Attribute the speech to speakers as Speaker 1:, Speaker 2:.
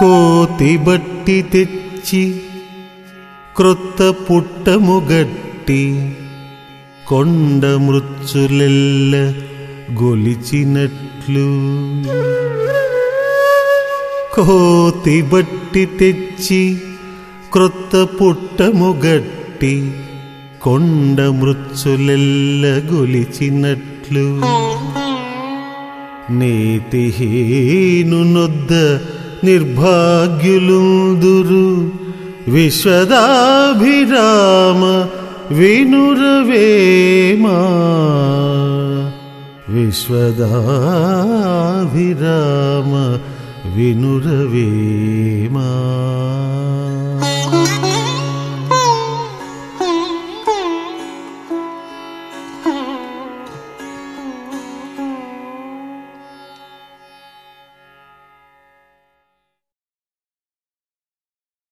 Speaker 1: కోతి బట్టి తెచ్చి క్రొత్త పుట్టము గట్టి కొండ మృత్యులెల్ల గొలిచినట్లు. కోతి బట్టి తెచ్చి క్రొత్త పుట్టము గట్టి కొండ మృత్యులెల్ల గొలిచినట్లు. నీతిహీను నొద్ద నిర్భాగ్యులుందురు విశ్వదాభిరామ వినురవేమా విశ్వదాభిరామ వినురవేమా